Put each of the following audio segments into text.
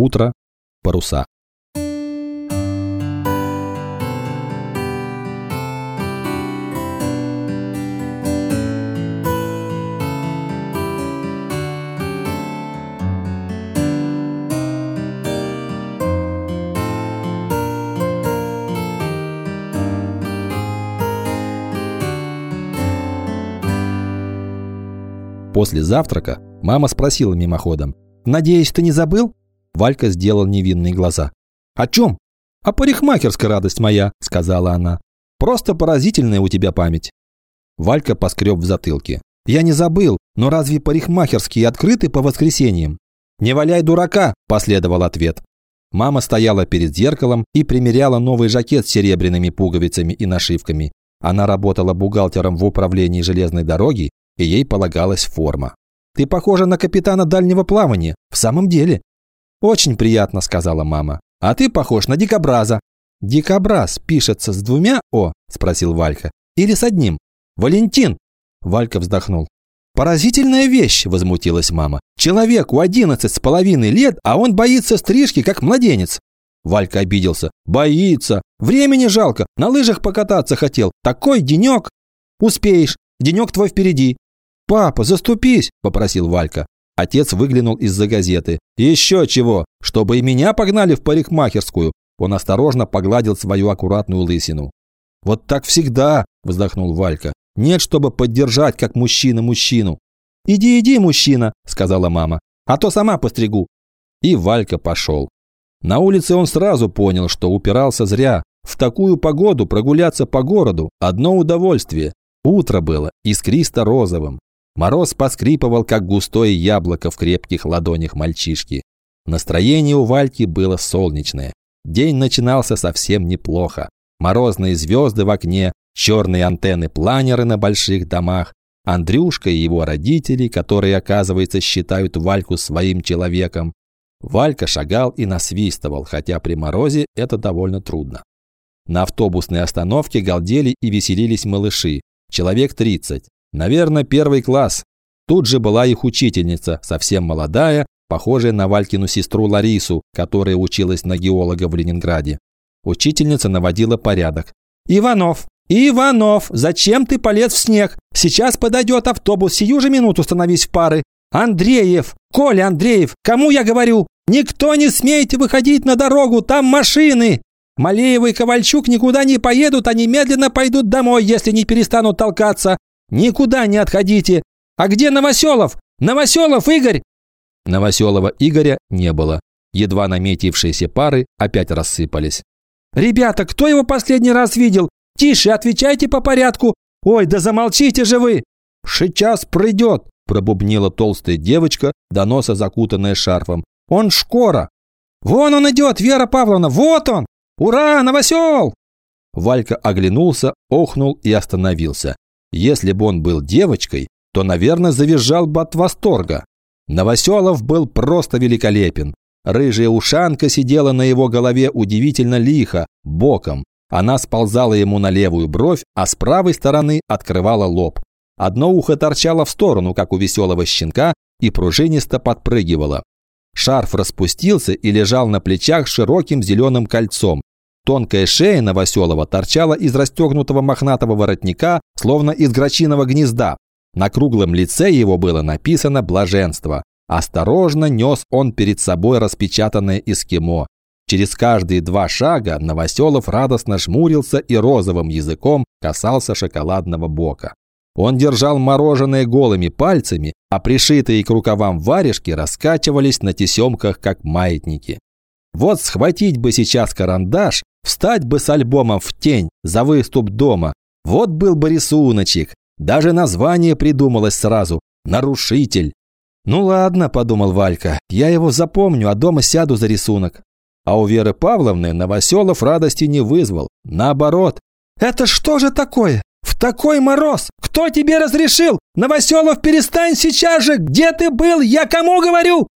Утро. Паруса. После завтрака мама спросила мимоходом. «Надеюсь, ты не забыл?» Валька сделал невинные глаза. «О чем?» «О парикмахерской радость моя», – сказала она. «Просто поразительная у тебя память». Валька поскреб в затылке. «Я не забыл, но разве парикмахерские открыты по воскресеньям?» «Не валяй дурака», – последовал ответ. Мама стояла перед зеркалом и примеряла новый жакет с серебряными пуговицами и нашивками. Она работала бухгалтером в управлении железной дороги и ей полагалась форма. «Ты похожа на капитана дальнего плавания, в самом деле». «Очень приятно», – сказала мама. «А ты похож на дикобраза». «Дикобраз пишется с двумя «о», – спросил Валька. «Или с одним?» «Валентин!» Валька вздохнул. «Поразительная вещь!» – возмутилась мама. «Человеку одиннадцать с половиной лет, а он боится стрижки, как младенец!» Валька обиделся. «Боится! Времени жалко! На лыжах покататься хотел! Такой денек!» «Успеешь! Денек твой впереди! «Папа, заступись!» – попросил Валька. Отец выглянул из-за газеты. «Еще чего! Чтобы и меня погнали в парикмахерскую!» Он осторожно погладил свою аккуратную лысину. «Вот так всегда!» – вздохнул Валька. «Нет, чтобы поддержать, как мужчина мужчину!» «Иди, иди, мужчина!» – сказала мама. «А то сама постригу!» И Валька пошел. На улице он сразу понял, что упирался зря. В такую погоду прогуляться по городу – одно удовольствие. Утро было искристо-розовым. Мороз поскрипывал, как густое яблоко в крепких ладонях мальчишки. Настроение у Вальки было солнечное. День начинался совсем неплохо. Морозные звезды в окне, черные антенны-планеры на больших домах, Андрюшка и его родители, которые, оказывается, считают Вальку своим человеком. Валька шагал и насвистывал, хотя при морозе это довольно трудно. На автобусной остановке галдели и веселились малыши, человек 30. Наверное, первый класс. Тут же была их учительница, совсем молодая, похожая на Валькину сестру Ларису, которая училась на геолога в Ленинграде. Учительница наводила порядок. «Иванов! Иванов! Зачем ты полез в снег? Сейчас подойдет автобус, сию же минуту становись в пары. Андреев! Коля Андреев! Кому я говорю? Никто не смейте выходить на дорогу, там машины! Малеева и Ковальчук никуда не поедут, они медленно пойдут домой, если не перестанут толкаться. Никуда не отходите! А где Новоселов? Новоселов, Игорь!» Новоселова Игоря не было. Едва наметившиеся пары опять рассыпались. «Ребята, кто его последний раз видел? Тише, отвечайте по порядку! Ой, да замолчите же вы!» «Сейчас придет!» – пробубнила толстая девочка, до носа закутанная шарфом. «Он шкора!» «Вон он идет, Вера Павловна, вот он! Ура, новосел!» Валька оглянулся, охнул и остановился. Если бы он был девочкой, то, наверное, завизжал бы от восторга. Новоселов был просто великолепен. Рыжая ушанка сидела на его голове удивительно лихо, боком. Она сползала ему на левую бровь, а с правой стороны открывала лоб. Одно ухо торчало в сторону, как у веселого щенка, и пружинисто подпрыгивало. Шарф распустился и лежал на плечах широким зеленым кольцом. Тонкая шея Новоселова торчала из расстегнутого мохнатого воротника, словно из грачиного гнезда. На круглом лице его было написано «блаженство». Осторожно нес он перед собой распечатанное эскимо. Через каждые два шага Новоселов радостно жмурился и розовым языком касался шоколадного бока. Он держал мороженое голыми пальцами, а пришитые к рукавам варежки раскачивались на тесемках, как маятники. Вот схватить бы сейчас карандаш Встать бы с альбомом в тень за выступ дома. Вот был бы рисуночек. Даже название придумалось сразу. «Нарушитель». «Ну ладно», – подумал Валька, – «я его запомню, а дома сяду за рисунок». А у Веры Павловны Новоселов радости не вызвал. Наоборот. «Это что же такое? В такой мороз? Кто тебе разрешил? Новоселов, перестань сейчас же! Где ты был? Я кому говорю?»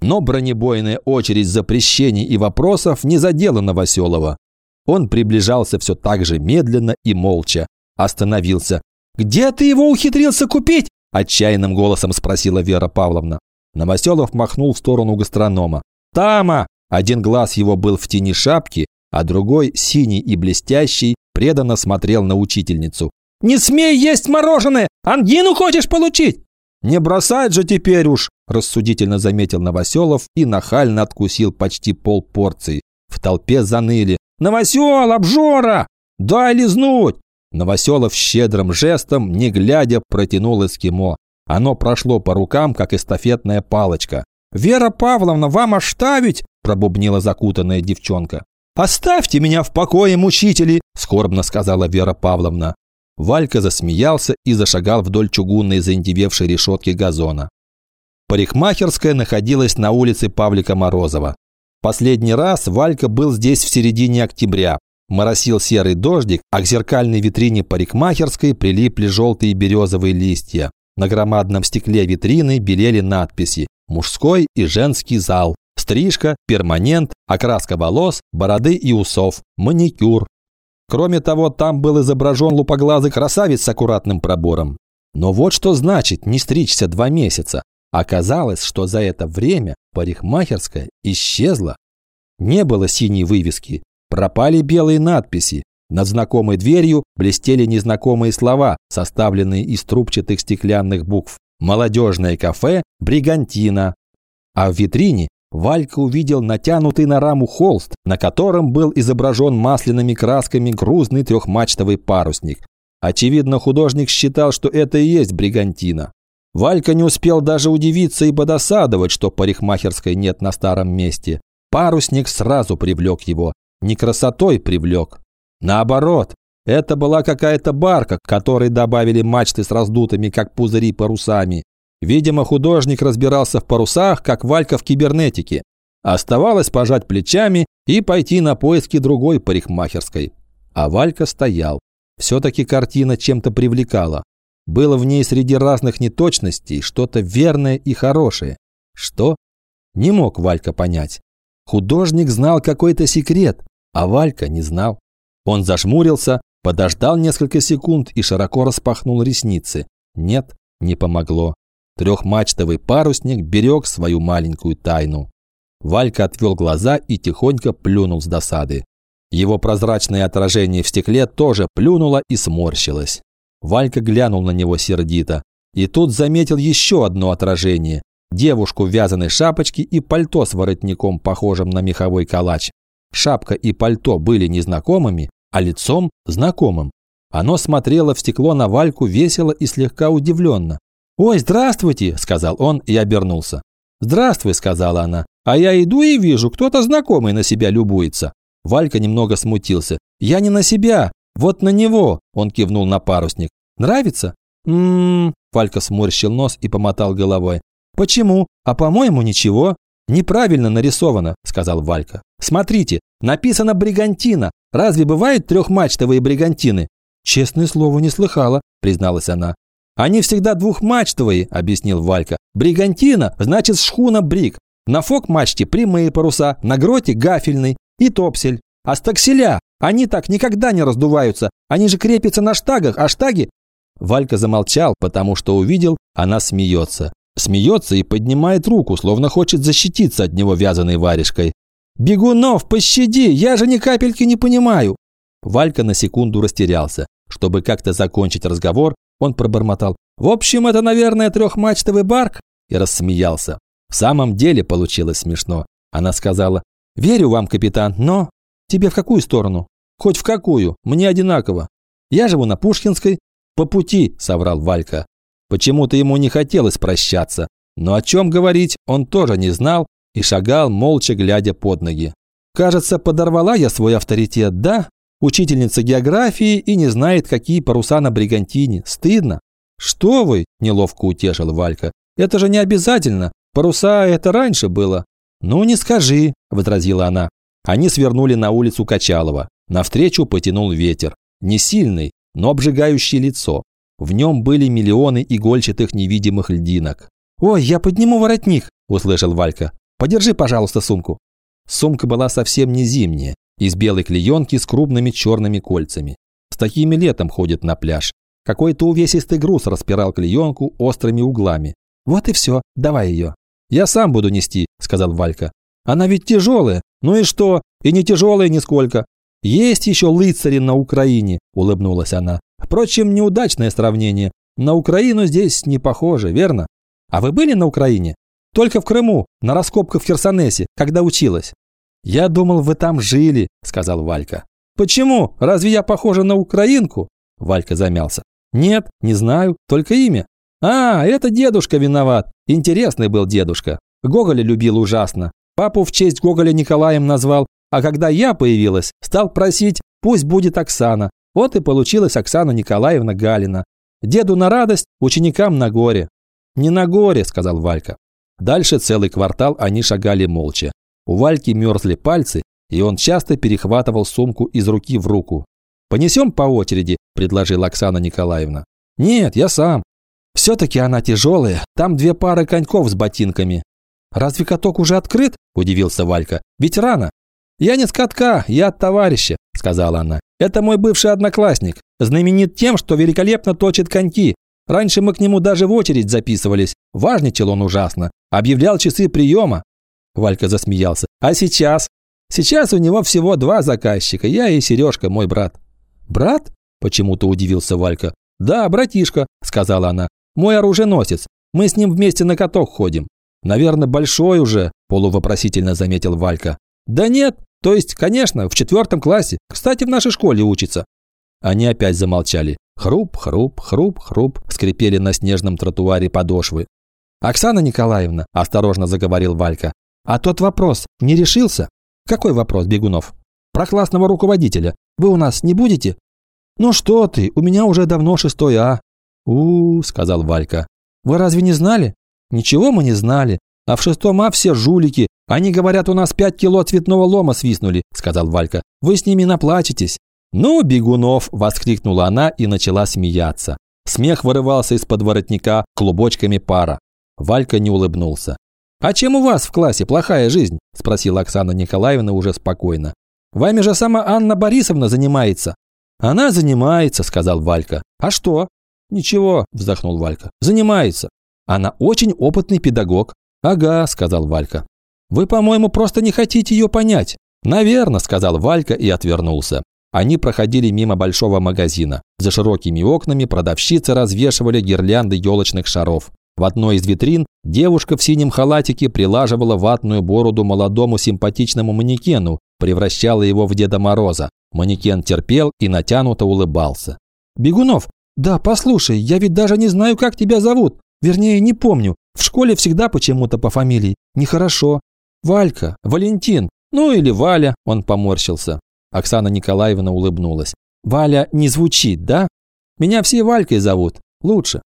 Но бронебойная очередь запрещений и вопросов не задела Новоселова. Он приближался все так же медленно и молча. Остановился. «Где ты его ухитрился купить?» – отчаянным голосом спросила Вера Павловна. Новоселов махнул в сторону гастронома. Тама!» Один глаз его был в тени шапки, а другой, синий и блестящий, преданно смотрел на учительницу. «Не смей есть мороженое! Ангину хочешь получить?» «Не бросать же теперь уж!» – рассудительно заметил Новоселов и нахально откусил почти пол порции. В толпе заныли. «Новосел, обжора! Дай лизнуть!» Новоселов щедрым жестом, не глядя, протянул эскимо. Оно прошло по рукам, как эстафетная палочка. «Вера Павловна, вам оставить?» – пробубнила закутанная девчонка. «Оставьте меня в покое, мучители!» – скорбно сказала Вера Павловна. Валька засмеялся и зашагал вдоль чугунной заиндевевшей решетки газона. Парикмахерская находилась на улице Павлика Морозова. Последний раз Валька был здесь в середине октября. Моросил серый дождик, а к зеркальной витрине парикмахерской прилипли желтые березовые листья. На громадном стекле витрины белели надписи «Мужской и женский зал», «Стрижка», «Перманент», «Окраска волос», «Бороды и усов», «Маникюр». Кроме того, там был изображен лупоглазый красавец с аккуратным пробором. Но вот что значит не стричься два месяца. Оказалось, что за это время парикмахерская исчезла. Не было синей вывески, пропали белые надписи. Над знакомой дверью блестели незнакомые слова, составленные из трубчатых стеклянных букв. «Молодежное кафе Бригантина». А в витрине Валька увидел натянутый на раму холст, на котором был изображен масляными красками грузный трехмачтовый парусник. Очевидно, художник считал, что это и есть Бригантина. Валька не успел даже удивиться и подосадовать, что парикмахерской нет на старом месте. Парусник сразу привлек его. Не красотой привлек. Наоборот, это была какая-то барка, к которой добавили мачты с раздутыми, как пузыри, парусами. Видимо, художник разбирался в парусах, как Валька в кибернетике. Оставалось пожать плечами и пойти на поиски другой парикмахерской. А Валька стоял. Все-таки картина чем-то привлекала. Было в ней среди разных неточностей что-то верное и хорошее. Что? Не мог Валька понять. Художник знал какой-то секрет, а Валька не знал. Он зажмурился, подождал несколько секунд и широко распахнул ресницы. Нет, не помогло. Трехмачтовый парусник берег свою маленькую тайну. Валька отвел глаза и тихонько плюнул с досады. Его прозрачное отражение в стекле тоже плюнуло и сморщилось. Валька глянул на него сердито. И тут заметил еще одно отражение. Девушку в вязаной шапочке и пальто с воротником, похожим на меховой калач. Шапка и пальто были незнакомыми, а лицом – знакомым. Оно смотрело в стекло на Вальку весело и слегка удивленно. «Ой, здравствуйте!» – сказал он и обернулся. «Здравствуй!» – сказала она. «А я иду и вижу, кто-то знакомый на себя любуется». Валька немного смутился. «Я не на себя, вот на него!» – он кивнул на парусник. Нравится? Ммм, Фалька сморщил нос и помотал головой. Почему? А по-моему, ничего. Неправильно нарисовано, сказал Валька. Смотрите, написано бригантина. Разве бывают трехмачтовые бригантины? Честное слово, не слыхала, призналась она. Они всегда двухмачтовые, объяснил Валька. Бригантина значит шхуна бриг. На фок-мачте прямые паруса, на гроте гафельный и топсель. А стакселя, они так никогда не раздуваются. Они же крепятся на штагах, а штаги Валька замолчал, потому что увидел, она смеется. Смеется и поднимает руку, словно хочет защититься от него вязаной варежкой. «Бегунов, пощади, я же ни капельки не понимаю!» Валька на секунду растерялся. Чтобы как-то закончить разговор, он пробормотал. «В общем, это, наверное, трехмачтовый барк?» И рассмеялся. В самом деле получилось смешно. Она сказала. «Верю вам, капитан, но...» «Тебе в какую сторону?» «Хоть в какую, мне одинаково. Я живу на Пушкинской, «По пути», – соврал Валька. Почему-то ему не хотелось прощаться, но о чем говорить он тоже не знал и шагал, молча глядя под ноги. «Кажется, подорвала я свой авторитет, да? Учительница географии и не знает, какие паруса на бригантине. Стыдно». «Что вы?» – неловко утешил Валька. «Это же не обязательно. Паруса – это раньше было». «Ну, не скажи», – возразила она. Они свернули на улицу Качалова. Навстречу потянул ветер. Не сильный, но обжигающее лицо. В нем были миллионы игольчатых невидимых льдинок. «Ой, я подниму воротник!» – услышал Валька. «Подержи, пожалуйста, сумку». Сумка была совсем не зимняя, из белой клеенки с крупными черными кольцами. С такими летом ходят на пляж. Какой-то увесистый груз распирал клеенку острыми углами. «Вот и все, давай ее». «Я сам буду нести», – сказал Валька. Она ведь тяжелая. Ну и что? И не тяжелая нисколько. Есть еще лыцари на Украине, улыбнулась она. Впрочем, неудачное сравнение. На Украину здесь не похоже, верно? А вы были на Украине? Только в Крыму, на раскопках в Херсонесе, когда училась. Я думал, вы там жили, сказал Валька. Почему? Разве я похожа на украинку? Валька замялся. Нет, не знаю, только имя. А, это дедушка виноват. Интересный был дедушка. Гоголя любил ужасно. Папу в честь Гоголя Николаем назвал, а когда я появилась, стал просить, пусть будет Оксана. Вот и получилась Оксана Николаевна Галина. Деду на радость, ученикам на горе. «Не на горе», – сказал Валька. Дальше целый квартал они шагали молча. У Вальки мерзли пальцы, и он часто перехватывал сумку из руки в руку. «Понесем по очереди», – предложила Оксана Николаевна. «Нет, я сам». «Все-таки она тяжелая, там две пары коньков с ботинками». «Разве каток уже открыт?» – удивился Валька. «Ведь рано». «Я не с катка, я от товарища», – сказала она. «Это мой бывший одноклассник. Знаменит тем, что великолепно точит коньки. Раньше мы к нему даже в очередь записывались. Важничал он ужасно. Объявлял часы приема». Валька засмеялся. «А сейчас?» «Сейчас у него всего два заказчика. Я и Сережка, мой брат». «Брат?» – почему-то удивился Валька. «Да, братишка», – сказала она. «Мой оруженосец. Мы с ним вместе на каток ходим». «Наверное, большой уже», – полувопросительно заметил Валька. «Да нет, то есть, конечно, в четвертом классе. Кстати, в нашей школе учится». Они опять замолчали. Хруп, хруп, хруп, хруп скрипели на снежном тротуаре подошвы. «Оксана Николаевна», – осторожно заговорил Валька, – «а тот вопрос не решился?» «Какой вопрос, Бегунов?» «Про классного руководителя. Вы у нас не будете?» «Ну что ты, у меня уже давно шестой А». «У-у-у», – сказал Валька. «Вы разве не знали?» «Ничего мы не знали. А в шестом А все жулики. Они говорят, у нас пять кило цветного лома свистнули», – сказал Валька. «Вы с ними наплачетесь». «Ну, Бегунов!» – воскликнула она и начала смеяться. Смех вырывался из-под воротника клубочками пара. Валька не улыбнулся. «А чем у вас в классе плохая жизнь?» – спросила Оксана Николаевна уже спокойно. «Вами же сама Анна Борисовна занимается». «Она занимается», – сказал Валька. «А что?» «Ничего», – вздохнул Валька. «Занимается. Она очень опытный педагог». «Ага», – сказал Валька. «Вы, по-моему, просто не хотите ее понять». «Наверно», – сказал Валька и отвернулся. Они проходили мимо большого магазина. За широкими окнами продавщицы развешивали гирлянды елочных шаров. В одной из витрин девушка в синем халатике прилаживала ватную бороду молодому симпатичному манекену, превращала его в Деда Мороза. Манекен терпел и натянуто улыбался. «Бегунов, да, послушай, я ведь даже не знаю, как тебя зовут. Вернее, не помню. В школе всегда почему-то по фамилии. Нехорошо. Валька, Валентин, ну или Валя», он поморщился. Оксана Николаевна улыбнулась. «Валя не звучит, да? Меня все Валькой зовут. Лучше.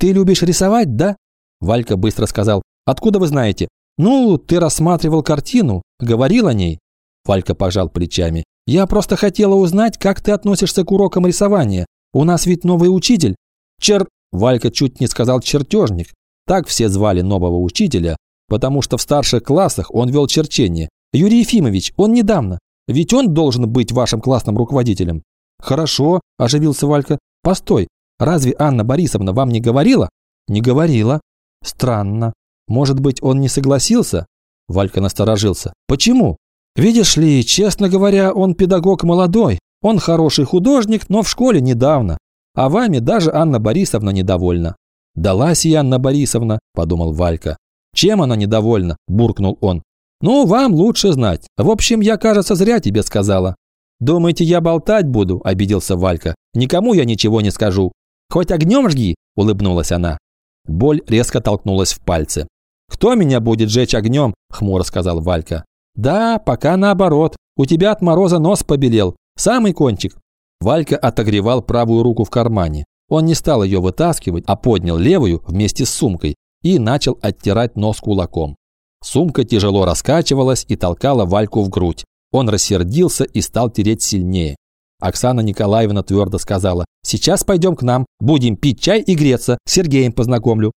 Ты любишь рисовать, да?» Валька быстро сказал. «Откуда вы знаете?» «Ну, ты рассматривал картину, говорил о ней». Валька пожал плечами. «Я просто хотела узнать, как ты относишься к урокам рисования. У нас ведь новый учитель». «Чер...» Валька чуть не сказал «чертежник». Так все звали нового учителя, потому что в старших классах он вел черчение. Юрий Ефимович, он недавно. Ведь он должен быть вашим классным руководителем». «Хорошо», – оживился Валька. «Постой, разве Анна Борисовна вам не говорила?» «Не говорила». «Странно. Может быть, он не согласился?» Валька насторожился. «Почему?» «Видишь ли, честно говоря, он педагог молодой. Он хороший художник, но в школе недавно. А вами даже Анна Борисовна недовольна». «Далась и Анна Борисовна», – подумал Валька. «Чем она недовольна?» – буркнул он. «Ну, вам лучше знать. В общем, я, кажется, зря тебе сказала». «Думаете, я болтать буду?» – обиделся Валька. «Никому я ничего не скажу». «Хоть огнем жги!» – улыбнулась она. Боль резко толкнулась в пальцы. «Кто меня будет жечь огнем?» – хмуро сказал Валька. «Да, пока наоборот. У тебя от мороза нос побелел. Самый кончик». Валька отогревал правую руку в кармане. Он не стал ее вытаскивать, а поднял левую вместе с сумкой и начал оттирать нос кулаком. Сумка тяжело раскачивалась и толкала Вальку в грудь. Он рассердился и стал тереть сильнее. Оксана Николаевна твердо сказала, «Сейчас пойдем к нам, будем пить чай и греться, с Сергеем познакомлю».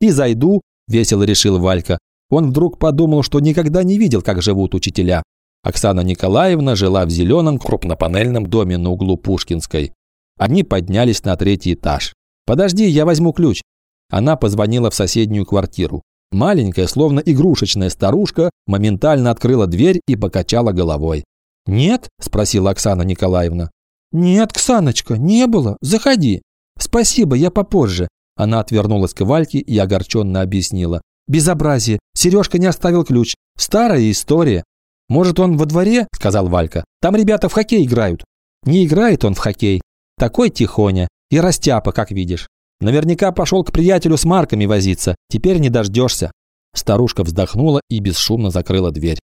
«И зайду», – весело решил Валька. Он вдруг подумал, что никогда не видел, как живут учителя. Оксана Николаевна жила в зеленом крупнопанельном доме на углу Пушкинской. Они поднялись на третий этаж. «Подожди, я возьму ключ». Она позвонила в соседнюю квартиру. Маленькая, словно игрушечная старушка, моментально открыла дверь и покачала головой. «Нет?» – спросила Оксана Николаевна. «Нет, Ксаночка, не было. Заходи». «Спасибо, я попозже». Она отвернулась к Вальке и огорченно объяснила. «Безобразие. Сережка не оставил ключ. Старая история». «Может, он во дворе?» – сказал Валька. «Там ребята в хоккей играют». «Не играет он в хоккей. Такой тихоня. И растяпа, как видишь. Наверняка пошел к приятелю с марками возиться. Теперь не дождешься». Старушка вздохнула и бесшумно закрыла дверь.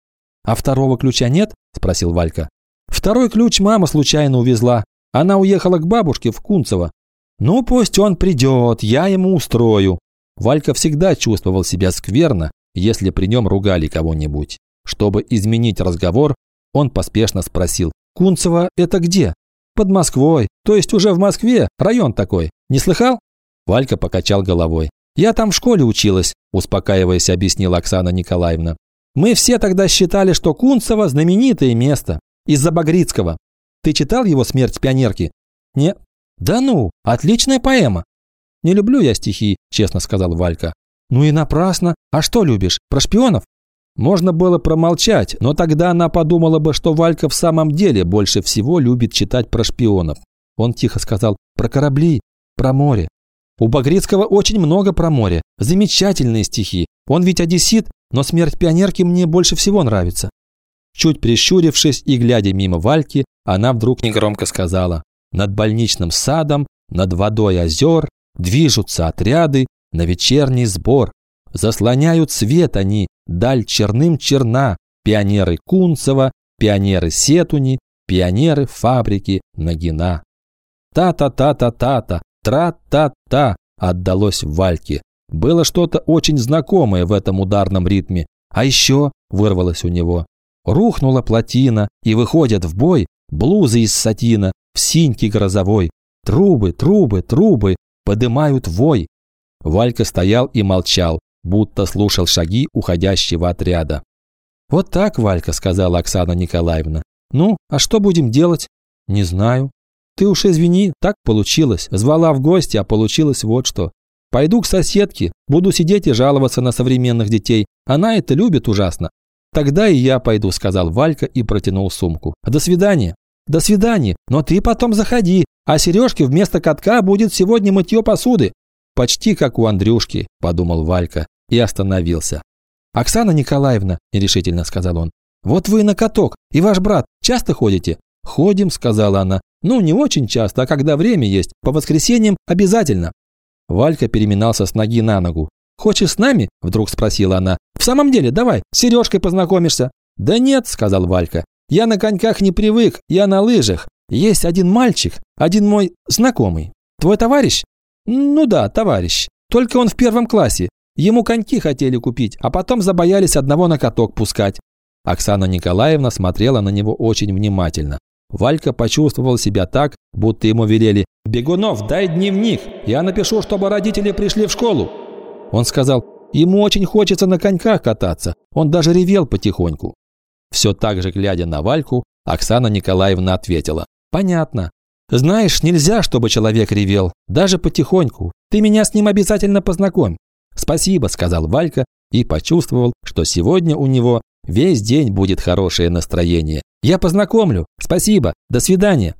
«А второго ключа нет?» – спросил Валька. «Второй ключ мама случайно увезла. Она уехала к бабушке в Кунцево. Ну, пусть он придет, я ему устрою». Валька всегда чувствовал себя скверно, если при нем ругали кого-нибудь. Чтобы изменить разговор, он поспешно спросил, «Кунцево – это где?» «Под Москвой, то есть уже в Москве, район такой. Не слыхал?» Валька покачал головой. «Я там в школе училась», – успокаиваясь, объяснила Оксана Николаевна. «Мы все тогда считали, что Кунцево – знаменитое место. Из-за Багрицкого. Ты читал его «Смерть пионерки»?» «Не». «Да ну, отличная поэма». «Не люблю я стихи», – честно сказал Валька. «Ну и напрасно. А что любишь? Про шпионов?» Можно было промолчать, но тогда она подумала бы, что Валька в самом деле больше всего любит читать про шпионов. Он тихо сказал «про корабли, про море». У Багрицкого очень много про море. Замечательные стихи. Он ведь одессит, но смерть пионерки мне больше всего нравится. Чуть прищурившись и глядя мимо Вальки, она вдруг негромко сказала «Над больничным садом, над водой озер движутся отряды на вечерний сбор. Заслоняют свет они, даль черным черна, пионеры Кунцева, пионеры Сетуни, пионеры фабрики Нагина. Та-та-та-та-та-та, тра-та-та отдалось Вальке. Было что-то очень знакомое в этом ударном ритме. А еще вырвалось у него. Рухнула плотина, и выходят в бой блузы из сатина в синьке грозовой. Трубы, трубы, трубы подымают вой. Валька стоял и молчал, будто слушал шаги уходящего отряда. «Вот так, Валька», – сказала Оксана Николаевна. «Ну, а что будем делать?» «Не знаю». «Ты уж извини, так получилось. Звала в гости, а получилось вот что. Пойду к соседке, буду сидеть и жаловаться на современных детей. Она это любит ужасно». «Тогда и я пойду», – сказал Валька и протянул сумку. «До свидания». «До свидания, но ты потом заходи, а Сережке вместо катка будет сегодня мытье посуды». «Почти как у Андрюшки», – подумал Валька и остановился. «Оксана Николаевна», – нерешительно сказал он, – «вот вы на каток, и ваш брат часто ходите?» «Ходим», – сказала она. «Ну, не очень часто, а когда время есть, по воскресеньям обязательно». Валька переминался с ноги на ногу. «Хочешь с нами?» – вдруг спросила она. «В самом деле, давай, с Сережкой познакомишься». «Да нет», – сказал Валька. «Я на коньках не привык, я на лыжах. Есть один мальчик, один мой знакомый. Твой товарищ?» «Ну да, товарищ. Только он в первом классе. Ему коньки хотели купить, а потом забоялись одного на каток пускать. Оксана Николаевна смотрела на него очень внимательно. Валька почувствовал себя так, будто ему велели «Бегунов, дай дневник, я напишу, чтобы родители пришли в школу». Он сказал «Ему очень хочется на коньках кататься». Он даже ревел потихоньку. Все так же, глядя на Вальку, Оксана Николаевна ответила «Понятно. Знаешь, нельзя, чтобы человек ревел, даже потихоньку. Ты меня с ним обязательно познакомь. «Спасибо», – сказал Валька и почувствовал, что сегодня у него весь день будет хорошее настроение. «Я познакомлю. Спасибо. До свидания».